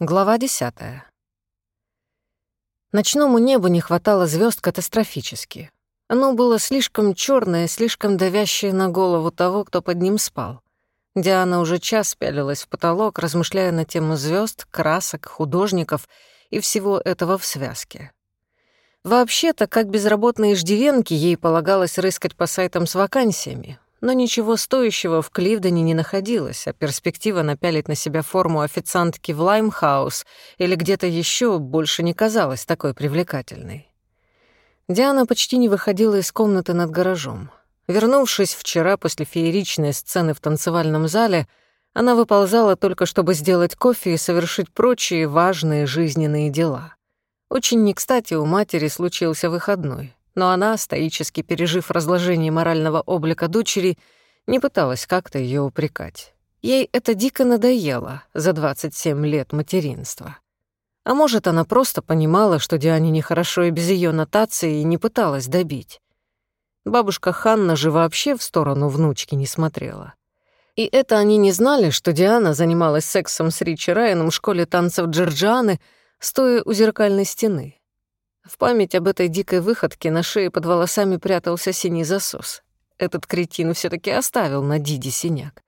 Глава десятая. Ночному небу не хватало звезд катастрофически. Оно было слишком черное, слишком давящее на голову того, кто под ним спал. Диана уже час пялилась в потолок, размышляя на тему звезд, красок, художников и всего этого в связке. Вообще-то, как безработной иждивенке, ей полагалось рыскать по сайтам с вакансиями, но ничего стоящего в Кливдоне не находилось, а перспектива напялить на себя форму официантки в Лаймхаус или где-то еще больше не казалась такой привлекательной. Диана почти не выходила из комнаты над гаражом. Вернувшись вчера после фееричной сцены в танцевальном зале, она выползала только чтобы сделать кофе и совершить прочие важные жизненные дела. Очень не кстати у матери случился выходной но она, стоически пережив разложение морального облика дочери, не пыталась как-то ее упрекать. Ей это дико надоело за 27 лет материнства. А может, она просто понимала, что Диане нехорошо и без ее нотации, и не пыталась добить. Бабушка Ханна же вообще в сторону внучки не смотрела. И это они не знали, что Диана занималась сексом с Ричи Райаном в школе танцев Джорджианы, стоя у зеркальной стены. В память об этой дикой выходке на шее под волосами прятался синий засос. Этот кретин все таки оставил на Диди синяк.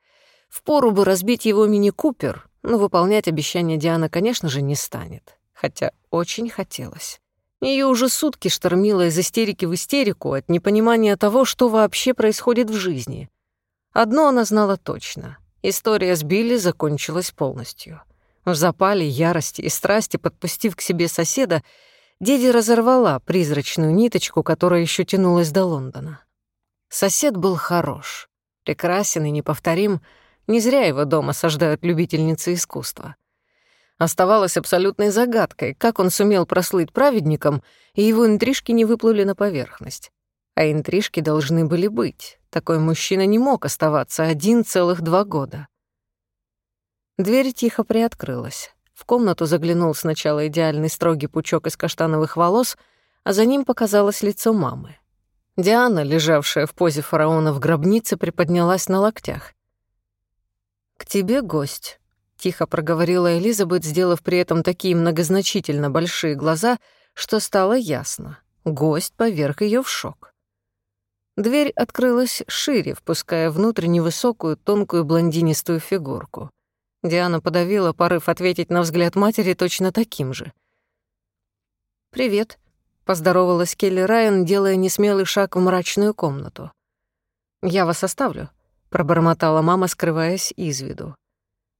Впору бы разбить его мини-купер, но выполнять обещание Диана, конечно же, не станет. Хотя очень хотелось. Ее уже сутки штормило из истерики в истерику от непонимания того, что вообще происходит в жизни. Одно она знала точно. История с Билли закончилась полностью. В запале, ярости и страсти, подпустив к себе соседа, Диди разорвала призрачную ниточку, которая еще тянулась до Лондона. Сосед был хорош, прекрасен и неповторим, не зря его дом осаждают любительницы искусства. Оставалось абсолютной загадкой, как он сумел прослыть праведником, и его интрижки не выплыли на поверхность. А интрижки должны были быть. Такой мужчина не мог оставаться один целых два года. Дверь тихо приоткрылась. В комнату заглянул сначала идеальный строгий пучок из каштановых волос, а за ним показалось лицо мамы. Диана, лежавшая в позе фараона в гробнице, приподнялась на локтях. «К тебе гость», — тихо проговорила Элизабет, сделав при этом такие многозначительно большие глаза, что стало ясно. Гость поверг ее в шок. Дверь открылась шире, впуская внутрь невысокую, тонкую блондинистую фигурку. Диана подавила порыв ответить на взгляд матери точно таким же. «Привет», — поздоровалась Келли Райан, делая несмелый шаг в мрачную комнату. «Я вас оставлю», — пробормотала мама, скрываясь из виду.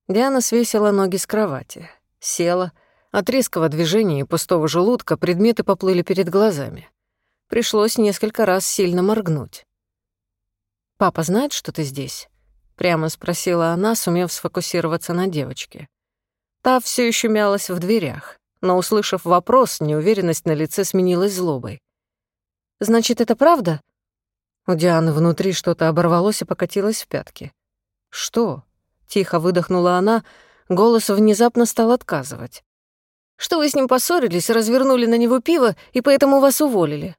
Диана свесила ноги с кровати, села. От резкого движения и пустого желудка предметы поплыли перед глазами. Пришлось несколько раз сильно моргнуть. «Папа знает, что ты здесь?» Прямо спросила она, сумев сфокусироваться на девочке. Та все еще мялась в дверях, но, услышав вопрос, неуверенность на лице сменилась злобой. «Значит, это правда?» У Дианы внутри что-то оборвалось и покатилось в пятки. «Что?» — тихо выдохнула она, голос внезапно стал отказывать. «Что вы с ним поссорились, развернули на него пиво и поэтому вас уволили?»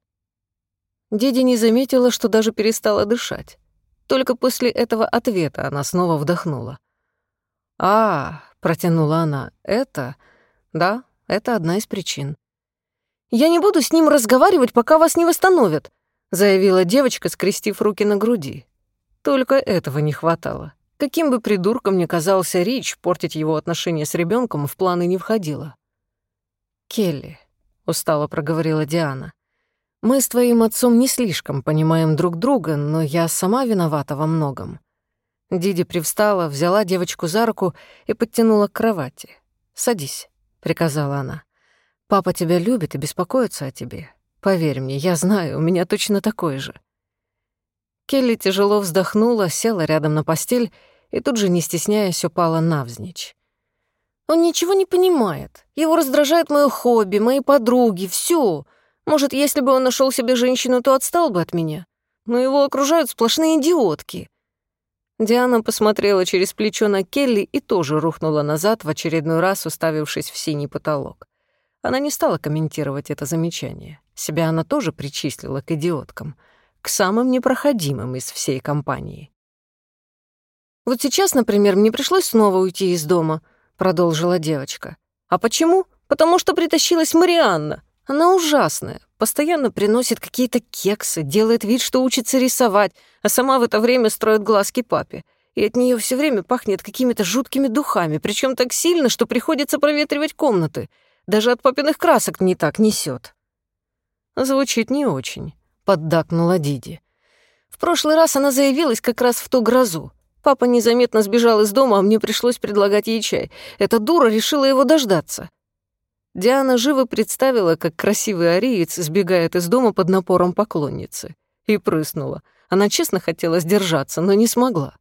Диди не заметила, что даже перестала дышать. Только после этого ответа она снова вдохнула. «А, — протянула она, — это... Да, это одна из причин». «Я не буду с ним разговаривать, пока вас не восстановят», — заявила девочка, скрестив руки на груди. Только этого не хватало. Каким бы придурком ни казался Рич, портить его отношения с ребенком в планы не входило. «Келли», — устало проговорила Диана, мы с твоим отцом не слишком понимаем друг друга, но я сама виновата во многом». Диди привстала, взяла девочку за руку и подтянула к кровати. «Садись», — приказала она. «Папа тебя любит и беспокоится о тебе. Поверь мне, я знаю, у меня точно такой же». Келли тяжело вздохнула, села рядом на постель и тут же, не стесняясь, упала навзничь. «Он ничего не понимает. Его раздражает моё хобби, мои подруги, всё. Может, если бы он нашел себе женщину, то отстал бы от меня. Но его окружают сплошные идиотки. Диана посмотрела через плечо на Келли и тоже рухнула назад, в очередной раз уставившись в синий потолок. Она не стала комментировать это замечание. Себя она тоже причислила к идиоткам, к самым непроходимым из всей компании. «Вот сейчас, например, мне пришлось снова уйти из дома», — продолжила девочка. А почему? Потому что притащилась Марианна. Она ужасная, постоянно приносит какие-то кексы, делает вид, что учится рисовать, а сама в это время строит глазки папе. И от нее все время пахнет какими-то жуткими духами, причем так сильно, что приходится проветривать комнаты. Даже от папиных красок не так несет. Звучит не очень, поддакнула Диди. В прошлый раз она заявилась как раз в ту грозу. Папа незаметно сбежал из дома, а мне пришлось предлагать ей чай. Эта дура решила его дождаться. Диана живо представила, как красивый ариец сбегает из дома под напором поклонницы. И прыснула. Она честно хотела сдержаться, но не смогла.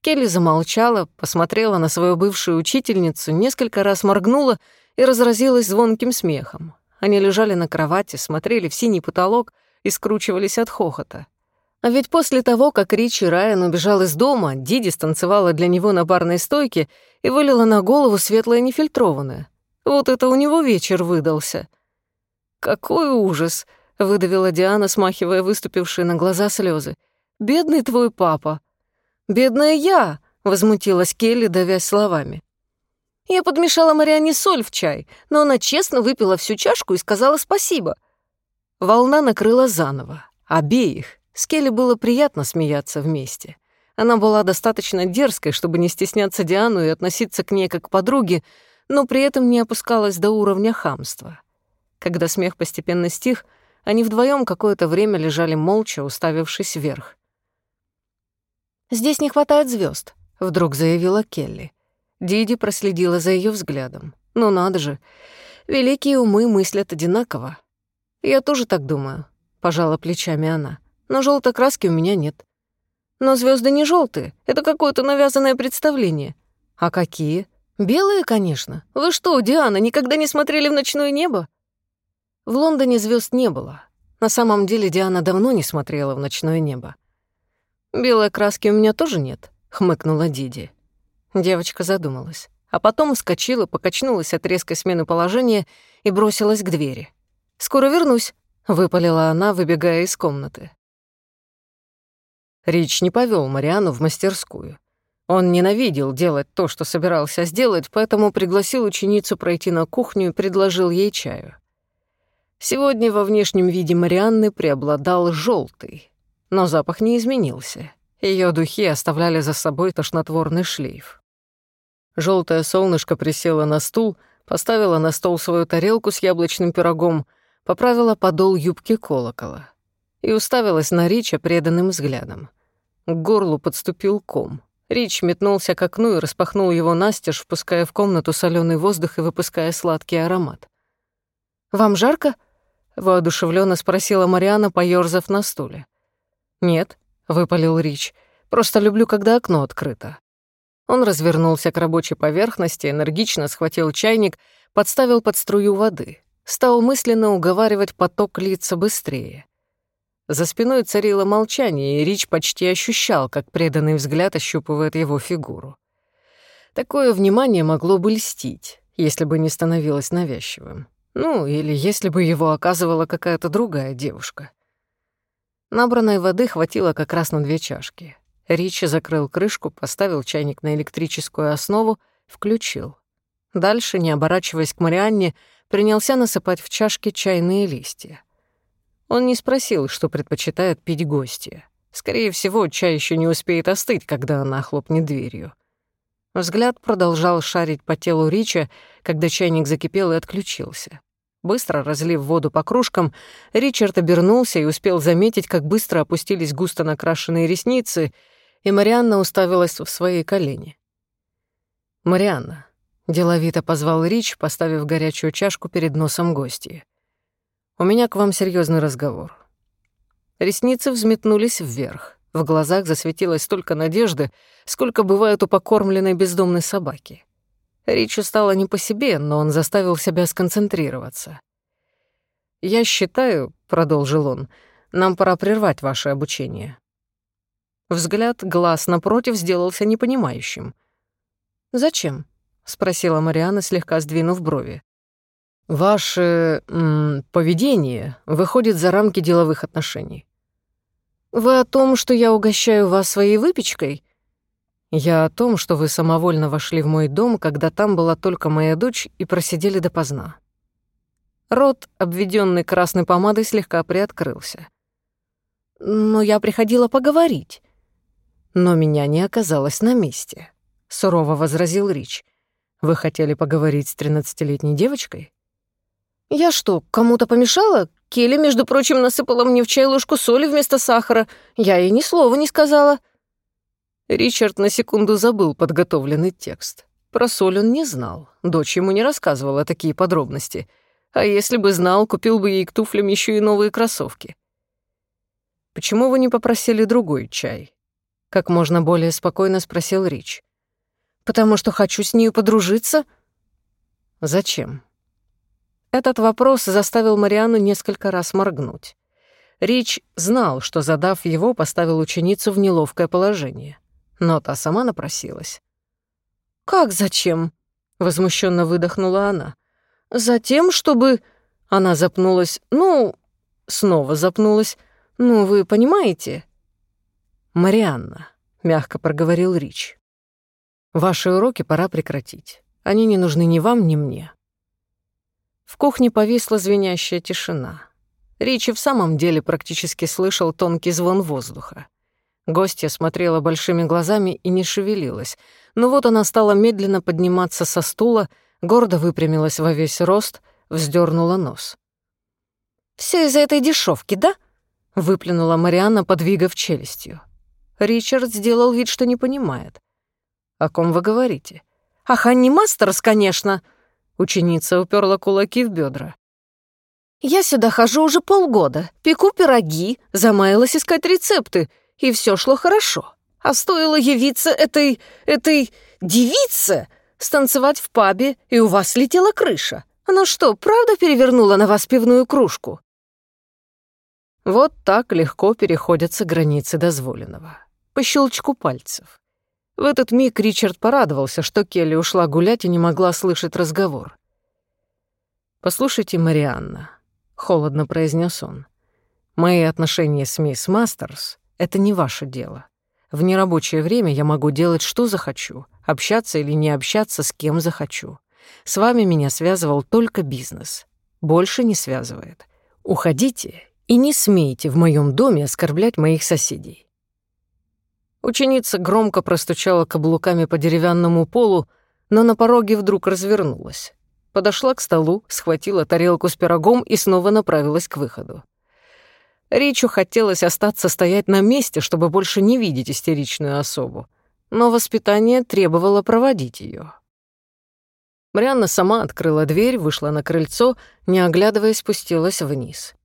Келли замолчала, посмотрела на свою бывшую учительницу, несколько раз моргнула и разразилась звонким смехом. Они лежали на кровати, смотрели в синий потолок и скручивались от хохота. А ведь после того, как Ричи Райан убежал из дома, Диди станцевала для него на барной стойке и вылила на голову светлое нефильтрованное. Вот это у него вечер выдался. «Какой ужас!» — выдавила Диана, смахивая выступившие на глаза слезы. «Бедный твой папа!» «Бедная я!» — возмутилась Келли, давясь словами. «Я подмешала Мариане соль в чай, но она честно выпила всю чашку и сказала спасибо». Волна накрыла заново. Обеих. С Келли было приятно смеяться вместе. Она была достаточно дерзкой, чтобы не стесняться Диану и относиться к ней как к подруге, но при этом не опускалась до уровня хамства. Когда смех постепенно стих, они вдвоем какое-то время лежали молча, уставившись вверх. «Здесь не хватает звезд, вдруг заявила Келли. Диди проследила за ее взглядом. «Ну надо же, великие умы мыслят одинаково». «Я тоже так думаю», — пожала плечами она. «Но желтой краски у меня нет». «Но звезды не желтые, это какое-то навязанное представление». «А какие?» «Белые, конечно. Вы что, Диана, никогда не смотрели в ночное небо?» В Лондоне звезд не было. На самом деле Диана давно не смотрела в ночное небо. «Белой краски у меня тоже нет», — хмыкнула Диди. Девочка задумалась, а потом вскочила, покачнулась от резкой смены положения и бросилась к двери. «Скоро вернусь», — выпалила она, выбегая из комнаты. Рич не повел Мариану в мастерскую. Он ненавидел делать то, что собирался сделать, поэтому пригласил ученицу пройти на кухню и предложил ей чаю. Сегодня во внешнем виде Марианны преобладал желтый, но запах не изменился. Ее духи оставляли за собой тошнотворный шлейф. Желтое солнышко присело на стул, поставила на стол свою тарелку с яблочным пирогом, поправила подол юбки колокола и уставилась на Рича преданным взглядом. К горлу подступил ком. Рич метнулся к окну и распахнул его настежь, впуская в комнату соленый воздух и выпуская сладкий аромат. «Вам жарко?» — воодушевленно спросила Мариана, поёрзав на стуле. «Нет», — выпалил Рич, — «просто люблю, когда окно открыто». Он развернулся к рабочей поверхности, энергично схватил чайник, подставил под струю воды, стал мысленно уговаривать поток литься быстрее. За спиной царило молчание, и Рич почти ощущал, как преданный взгляд ощупывает его фигуру. Такое внимание могло бы льстить, если бы не становилось навязчивым. Ну, или если бы его оказывала какая-то другая девушка. Набранной воды хватило как раз на две чашки. Рич закрыл крышку, поставил чайник на электрическую основу, включил. Дальше, не оборачиваясь к Марианне, принялся насыпать в чашки чайные листья. Он не спросил, что предпочитает пить гостья. Скорее всего, чай еще не успеет остыть, когда она хлопнет дверью. Взгляд продолжал шарить по телу Рича, когда чайник закипел и отключился. Быстро разлив воду по кружкам, Ричард обернулся и успел заметить, как быстро опустились густо накрашенные ресницы, и Марианна уставилась в свои колени. «Марианна», — деловито позвал Рич, поставив горячую чашку перед носом гостья. У меня к вам серьезный разговор». Ресницы взметнулись вверх. В глазах засветилось столько надежды, сколько бывает у покормленной бездомной собаки. Ричу стало не по себе, но он заставил себя сконцентрироваться. «Я считаю», — продолжил он, — «нам пора прервать ваше обучение». Взгляд глаз напротив сделался непонимающим. «Зачем?» — спросила Мариана, слегка сдвинув брови. Ваше м, поведение выходит за рамки деловых отношений. Вы о том, что я угощаю вас своей выпечкой? Я о том, что вы самовольно вошли в мой дом, когда там была только моя дочь, и просидели допоздна. Рот, обведенный красной помадой, слегка приоткрылся. Но я приходила поговорить. Но меня не оказалось на месте, сурово возразил Рич. Вы хотели поговорить с тринадцатилетней девочкой? Я что, кому-то помешала? Келли, между прочим, насыпала мне в чай ложку соли вместо сахара. Я ей ни слова не сказала. Ричард на секунду забыл подготовленный текст. Про соль он не знал, дочь ему не рассказывала такие подробности. А если бы знал, купил бы ей к туфлям еще и новые кроссовки. «Почему вы не попросили другой чай?» Как можно более спокойно спросил Рич. «Потому что хочу с ней подружиться». «Зачем?» Этот вопрос заставил Марианну несколько раз моргнуть. Рич знал, что, задав его, поставил ученицу в неловкое положение но та сама напросилась. «Как зачем?» — возмущенно выдохнула она. «Затем, чтобы...» Она запнулась. «Ну...» Снова запнулась. «Ну, вы понимаете?» «Марианна», — мягко проговорил Рич. «Ваши уроки пора прекратить. Они не нужны ни вам, ни мне». В кухне повисла звенящая тишина. Ричи в самом деле практически слышал тонкий звон воздуха. Гостья смотрела большими глазами и не шевелилась. Но вот она стала медленно подниматься со стула, гордо выпрямилась во весь рост, вздернула нос. «Всё из-за этой дешевки, да?» — выплюнула Марианна, подвигав челюстью. Ричард сделал вид, что не понимает. «О ком вы говорите?» «О Ханни Мастерс, конечно!» Ученица уперла кулаки в бедра. «Я сюда хожу уже полгода, пеку пироги, замаялась искать рецепты и все шло хорошо. А стоило явиться этой... этой... девице, станцевать в пабе, и у вас летела крыша. Она что, правда перевернула на вас пивную кружку? Вот так легко переходятся границы дозволенного. По щелчку пальцев. В этот миг Ричард порадовался, что Келли ушла гулять и не могла слышать разговор. «Послушайте, Марианна», — холодно произнес он, — «мои отношения с мисс Мастерс это не ваше дело. В нерабочее время я могу делать, что захочу, общаться или не общаться с кем захочу. С вами меня связывал только бизнес. Больше не связывает. Уходите и не смейте в моем доме оскорблять моих соседей. Ученица громко простучала каблуками по деревянному полу, но на пороге вдруг развернулась. Подошла к столу, схватила тарелку с пирогом и снова направилась к выходу. Ричу хотелось остаться стоять на месте, чтобы больше не видеть истеричную особу, но воспитание требовало проводить ее. Марианна сама открыла дверь, вышла на крыльцо, не оглядываясь, спустилась вниз.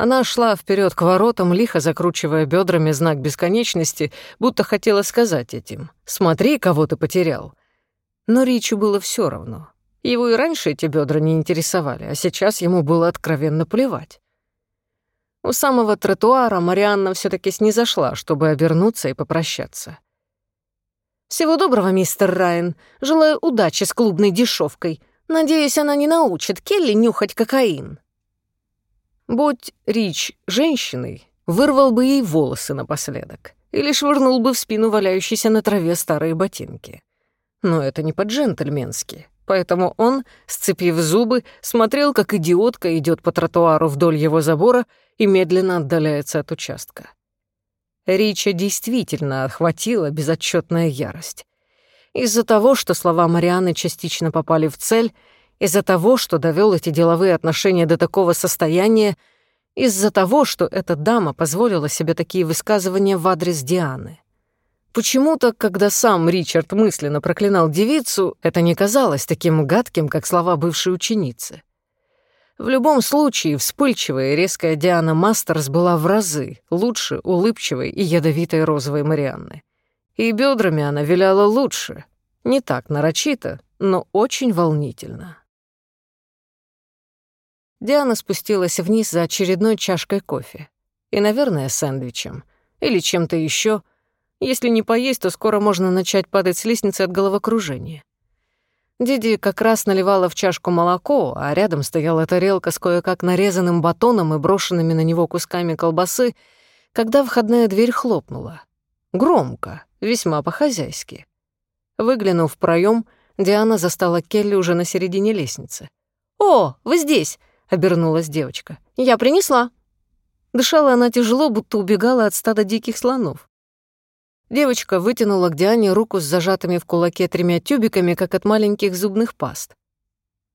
Она шла вперед к воротам, лихо закручивая бедрами знак бесконечности, будто хотела сказать этим «Смотри, кого ты потерял». Но Ричу было все равно. Его и раньше эти бедра не интересовали, а сейчас ему было откровенно плевать. У самого тротуара Марианна все таки снизошла, чтобы обернуться и попрощаться. «Всего доброго, мистер Райан. Желаю удачи с клубной дешевкой. Надеюсь, она не научит Келли нюхать кокаин». Будь Рич женщиной, вырвал бы ей волосы напоследок или швырнул бы в спину валяющейся на траве старые ботинки. Но это не по-джентльменски. Поэтому он, сцепив зубы, смотрел, как идиотка идет по тротуару вдоль его забора и медленно отдаляется от участка. Рича действительно охватила безотчетная ярость. Из-за того, что слова Марианы частично попали в цель, из-за того, что довел эти деловые отношения до такого состояния, из-за того, что эта дама позволила себе такие высказывания в адрес Дианы. Почему-то, когда сам Ричард мысленно проклинал девицу, это не казалось таким гадким, как слова бывшей ученицы. В любом случае, вспыльчивая и резкая Диана Мастерс была в разы лучше улыбчивой и ядовитой розовой Марианны. И бедрами она виляла лучше, не так нарочито, но очень волнительно. Диана спустилась вниз за очередной чашкой кофе. И, наверное, сэндвичем. Или чем-то еще, если не поесть, то скоро можно начать падать с лестницы от головокружения. Диди как раз наливала в чашку молоко, а рядом стояла тарелка с кое-как нарезанным батоном и брошенными на него кусками колбасы, когда входная дверь хлопнула. Громко, весьма по-хозяйски. Выглянув в проем, Диана застала Келли уже на середине лестницы. «О, вы здесь!» — обернулась девочка. «Я принесла». Дышала она тяжело, будто убегала от стада диких слонов. Девочка вытянула к Диане руку с зажатыми в кулаке тремя тюбиками, как от маленьких зубных паст.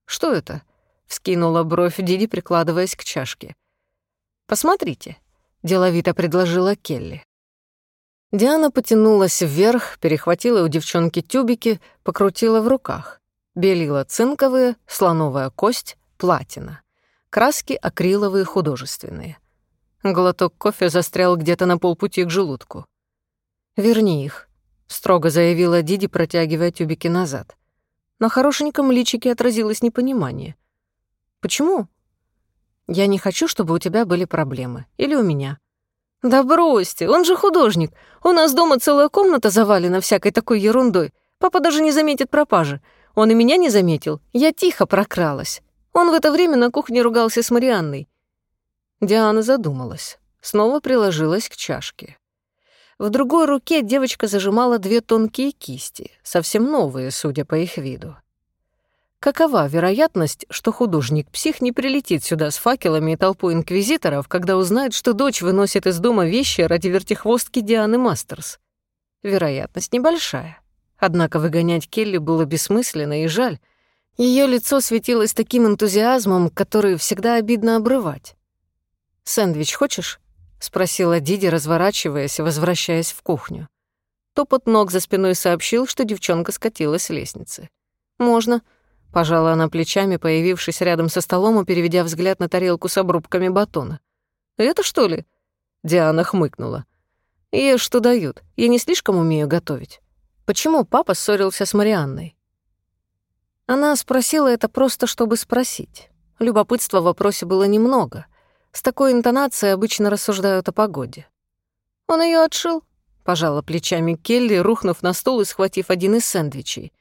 «Что это?» — вскинула бровь Диди, прикладываясь к чашке. «Посмотрите», — деловито предложила Келли. Диана потянулась вверх, перехватила у девчонки тюбики, покрутила в руках. Белила цинковые, слоновая кость, платина. Краски акриловые художественные. Глоток кофе застрял где-то на полпути к желудку. «Верни их», — строго заявила Диди, протягивая тюбики назад. На хорошеньком личике отразилось непонимание. «Почему?» «Я не хочу, чтобы у тебя были проблемы. Или у меня». «Да бросьте, он же художник. У нас дома целая комната завалена всякой такой ерундой. Папа даже не заметит пропажи. Он и меня не заметил. Я тихо прокралась. Он в это время на кухне ругался с Марианной». Диана задумалась. Снова приложилась к чашке. В другой руке девочка зажимала две тонкие кисти, совсем новые, судя по их виду. Какова вероятность, что художник-псих не прилетит сюда с факелами и толпой инквизиторов, когда узнает, что дочь выносит из дома вещи ради вертихвостки Дианы Мастерс? Вероятность небольшая. Однако выгонять Келли было бессмысленно и жаль. Ее лицо светилось таким энтузиазмом, который всегда обидно обрывать. «Сэндвич хочешь?» — спросила Диди, разворачиваясь и возвращаясь в кухню. Топот ног за спиной сообщил, что девчонка скатилась с лестницы. «Можно», — пожала она плечами, появившись рядом со столом и переведя взгляд на тарелку с обрубками батона. «Это что ли?» — Диана хмыкнула. «Ешь, что дают. Я не слишком умею готовить. Почему папа ссорился с Марианной?» Она спросила это просто, чтобы спросить. Любопытства в вопросе было немного — с такой интонацией обычно рассуждают о погоде. «Он ее отшил», — пожала плечами Келли, рухнув на стол и схватив один из сэндвичей.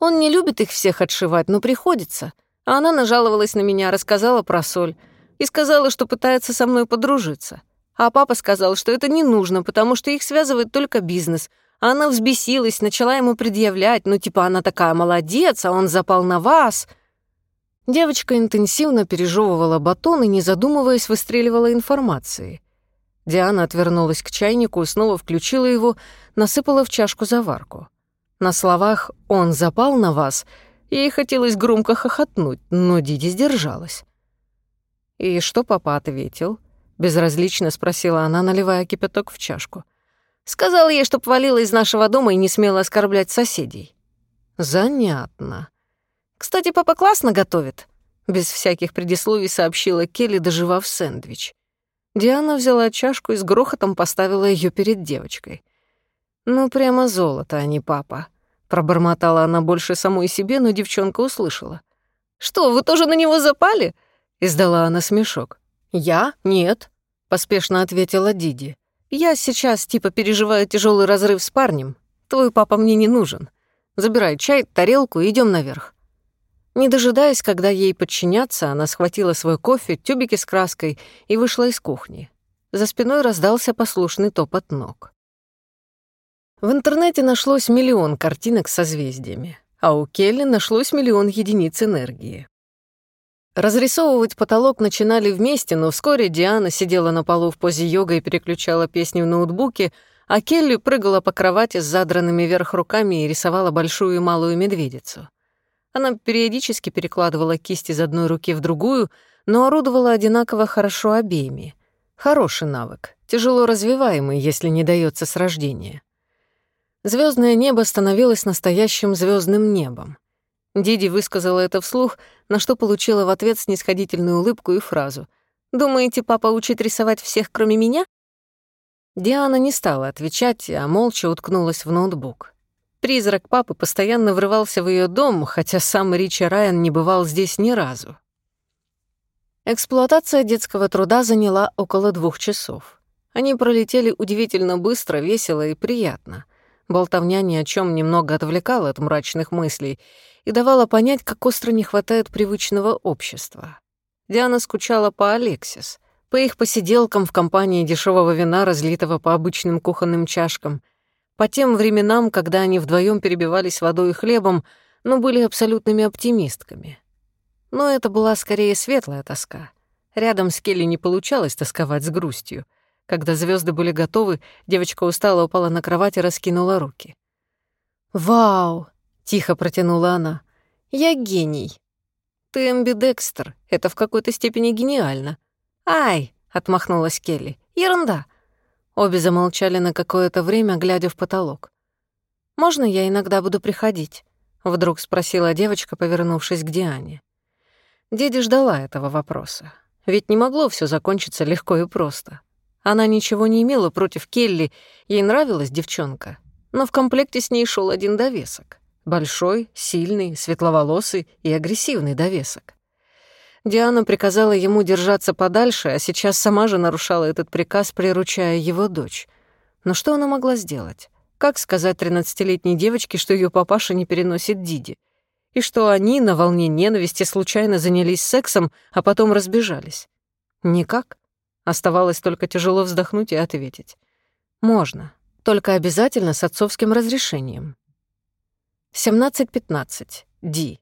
«Он не любит их всех отшивать, но приходится. А она нажаловалась на меня, рассказала про соль и сказала, что пытается со мной подружиться. А папа сказал, что это не нужно, потому что их связывает только бизнес. Она взбесилась, начала ему предъявлять, ну типа она такая молодец, а он запал на вас. Девочка интенсивно пережевывала батон и, не задумываясь, выстреливала информацией. Диана отвернулась к чайнику снова включила его, насыпала в чашку заварку. На словах «он запал на вас» ей хотелось громко хохотнуть, но Диди сдержалась. «И что папа ответил?» — безразлично спросила она, наливая кипяток в чашку. «Сказал ей, чтоб валила из нашего дома и не смела оскорблять соседей». «Занятно», «Кстати, папа классно готовит», — без всяких предисловий сообщила Келли, доживав сэндвич. Диана взяла чашку и с грохотом поставила ее перед девочкой. «Ну, прямо золото, а не папа», — пробормотала она больше самой себе, но девчонка услышала. «Что, вы тоже на него запали?» — издала она смешок. «Я? Нет», — поспешно ответила Диди. «Я сейчас типа переживаю тяжелый разрыв с парнем. Твой папа мне не нужен. Забирай чай, тарелку и идем наверх». Не дожидаясь, когда ей подчинятся, она схватила свой кофе, тюбики с краской и вышла из кухни. За спиной раздался послушный топот ног. В интернете нашлось миллион картинок со созвездиями, а у Келли нашлось миллион единиц энергии. Разрисовывать потолок начинали вместе, но вскоре Диана сидела на полу в позе йога и переключала песни в ноутбуке, а Келли прыгала по кровати с задранными вверх руками и рисовала большую и малую медведицу. Она периодически перекладывала кисть из одной руки в другую, но орудовала одинаково хорошо обеими. Хороший навык, тяжело развиваемый, если не дается с рождения. Звездное небо становилось настоящим звездным небом. Диди высказала это вслух, на что получила в ответ снисходительную улыбку и фразу. «Думаете, папа учит рисовать всех, кроме меня?» Диана не стала отвечать, а молча уткнулась в ноутбук. Призрак папы постоянно врывался в ее дом, хотя сам Ричи Райан не бывал здесь ни разу. Эксплуатация детского труда заняла около двух часов. Они пролетели удивительно быстро, весело и приятно. Болтовня ни о чем немного отвлекала от мрачных мыслей и давала понять, как остро не хватает привычного общества. Диана скучала по Алексис, по их посиделкам в компании дешевого вина, разлитого по обычным кухонным чашкам — По тем временам, когда они вдвоем перебивались водой и хлебом, но были абсолютными оптимистками. Но это была скорее светлая тоска. Рядом с Келли не получалось тосковать с грустью. Когда звезды были готовы, девочка устало упала на кровать и раскинула руки. «Вау!» — тихо протянула она. «Я гений!» «Ты амбидекстер. Это в какой-то степени гениально». «Ай!» — отмахнулась Келли. «Ерунда!» Обе замолчали на какое-то время, глядя в потолок. «Можно я иногда буду приходить?» — вдруг спросила девочка, повернувшись к Диане. Деди ждала этого вопроса. Ведь не могло все закончиться легко и просто. Она ничего не имела против Келли, ей нравилась девчонка. Но в комплекте с ней шел один довесок. Большой, сильный, светловолосый и агрессивный довесок. Диана приказала ему держаться подальше, а сейчас сама же нарушала этот приказ, приручая его дочь. Но что она могла сделать? Как сказать тринадцатилетней девочке, что ее папаша не переносит Диди? И что они на волне ненависти случайно занялись сексом, а потом разбежались? Никак. Оставалось только тяжело вздохнуть и ответить. Можно. Только обязательно с отцовским разрешением. 17.15. Ди.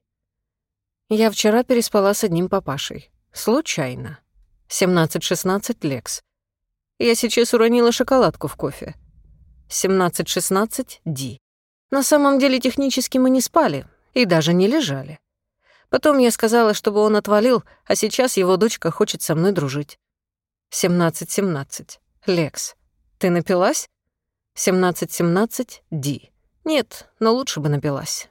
Я вчера переспала с одним папашей. Случайно. 17.16. Лекс. Я сейчас уронила шоколадку в кофе. 17.16. Ди. На самом деле технически мы не спали и даже не лежали. Потом я сказала, чтобы он отвалил, а сейчас его дочка хочет со мной дружить. 17.17. Лекс. Ты напилась? 17.17. Ди. Нет, но лучше бы напилась.